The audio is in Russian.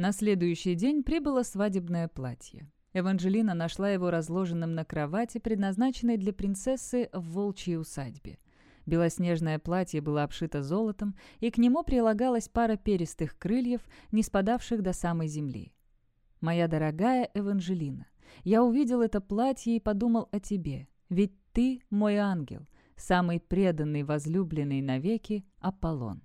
На следующий день прибыло свадебное платье. Эванжелина нашла его разложенным на кровати, предназначенной для принцессы в волчьей усадьбе. Белоснежное платье было обшито золотом, и к нему прилагалась пара перистых крыльев, не спадавших до самой земли. «Моя дорогая Эванжелина, я увидел это платье и подумал о тебе, ведь ты мой ангел, самый преданный возлюбленный навеки Аполлон».